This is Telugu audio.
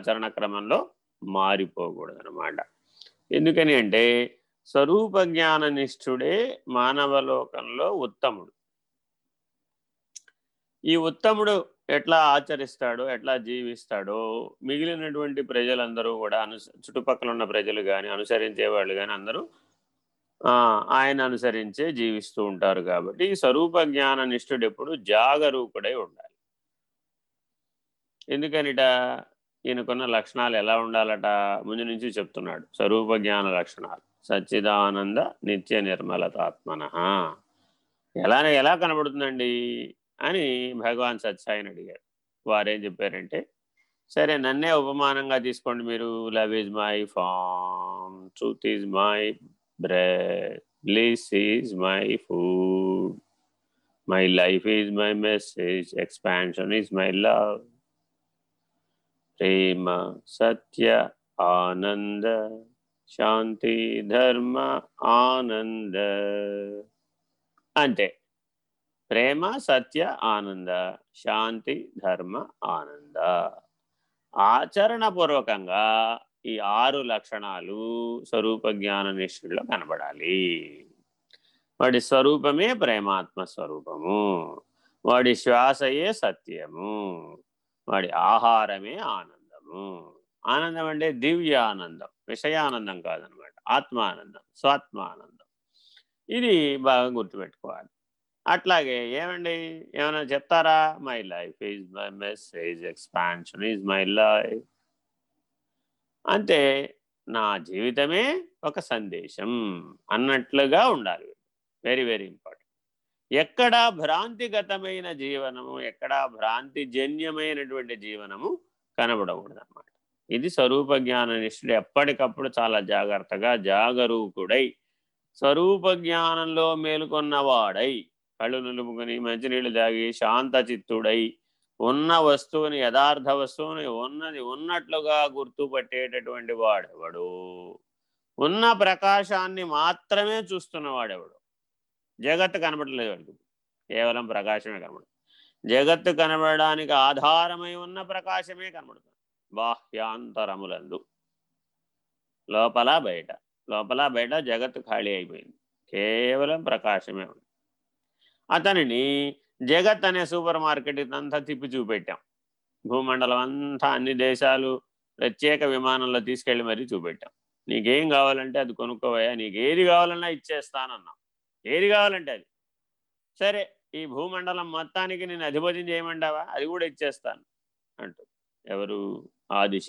ఆచరణ క్రమంలో మారిపోకూడదు అనమాట ఎందుకని అంటే స్వరూప జ్ఞాన నిష్ఠుడే మానవలోకంలో ఉత్తముడు. ఈ ఉత్తముడు ఎట్లా ఆచరిస్తాడో ఎట్లా జీవిస్తాడో మిగిలినటువంటి ప్రజలందరూ కూడా అను చుట్టుపక్కల ఉన్న ప్రజలు కానీ అనుసరించే వాళ్ళు కానీ అందరూ ఆయన అనుసరించే జీవిస్తూ ఉంటారు కాబట్టి ఈ స్వరూప జ్ఞాన నిష్ఠుడు ఎప్పుడు జాగరూకుడై ఉండాలి. ఎందుకనిట? ఈయనకున్న లక్షణాలు ఎలా ఉండాలట ముందు నుంచి చెప్తున్నాడు. స్వరూప జ్ఞాన లక్షణాలు. సచ్చిదానంద నిత్య నిర్మలతాత్మన ఎలా ఎలా కనబడుతుందండి? అని భగవాన్ సత్సాయిని అడిగాడు. వారేం చెప్పారంటే సరే నన్నే ఉపమానంగా తీసుకోండి మీరు. Love is my form truth is my breath bliss is my food my life is my message expansion is my love ప్రేమ సత్య ఆనంద శాంతి ధర్మ ఆనంద. అంటే ప్రేమ సత్య ఆనంద శాంతి ధర్మ ఆనంద. ఆచరణపూర్వకంగా ఈ ఆరు లక్షణాలు స్వరూప జ్ఞాన నిష్ఠుల్లో కనబడాలి. వాడి స్వరూపమే ప్రేమాత్మ స్వరూపము. వాడి శ్వాసయే సత్యము. వాడి ఆహారమే ఆనందము. ఆనందం అంటే దివ్య ఆనందం విషయానందం కాదనమాట. ఆత్మానందం స్వాత్మానందం. ఇది బాగా గుర్తుపెట్టుకోవాలి. అట్లాగే ఏమండి? ఏమైనా చెప్తారా? My life is my message expansion is my life అంటే నా జీవితమే ఒక సందేశం అన్నట్లుగా ఉండాలి. వెరీ వెరీ ఇంపార్టెంట్ ఎక్కడా భ్రాంతిగతమైన జీవనము ఎక్కడా భ్రాంతి జన్యమైనటువంటి జీవనము కనబడకూడదు ఇది స్వరూప జ్ఞాన నిష్ఠుడు ఎప్పటికప్పుడు చాలా జాగ్రత్తగా జాగరూకుడై స్వరూప జ్ఞానంలో మేలుకొన్నవాడై కళ్ళు నిలుపుకొని మంచినీళ్ళు తాగి శాంత చిత్తుడై ఉన్న వస్తువుని యథార్థ వస్తువుని ఉన్నది ఉన్నట్లుగా గుర్తుపట్టేటటువంటి వాడెవడు ఉన్న ప్రకాశాన్ని మాత్రమే చూస్తున్నవాడెవడు జగత్తు కనబడలేదు వాడికి కేవలం ప్రకాశమే కనబడుతుంది. జగత్తు కనబడడానికి ఆధారమై ఉన్న ప్రకాశమే కనబడుతుంది. బాహ్యాంతరములందు. లోపల బయట. లోపల బయట జగత్తు ఖాళీ అయిపోయింది. కేవలం ప్రకాశమే ఉంది. అతనిని జగత్ అనే సూపర్ మార్కెట్ అంతా తిప్పి చూపెట్టాం. భూమండలం అంతా అన్ని దేశాలు ప్రత్యేక విమానంలో తీసుకెళ్ళి మరీ చూపెట్టాం. నీకేం కావాలంటే అది కొనుక్కోవయా నీకు ఏది కావాలన్నా ఇచ్చేస్తానన్నాం. ఏది కావాలంటే అది. సరే ఈ భూమండలం మొత్తానికి నేను అధిపతి చేయమంటావా? అది కూడా ఇచ్చేస్తాను అంటూ. ఎవరు ఆది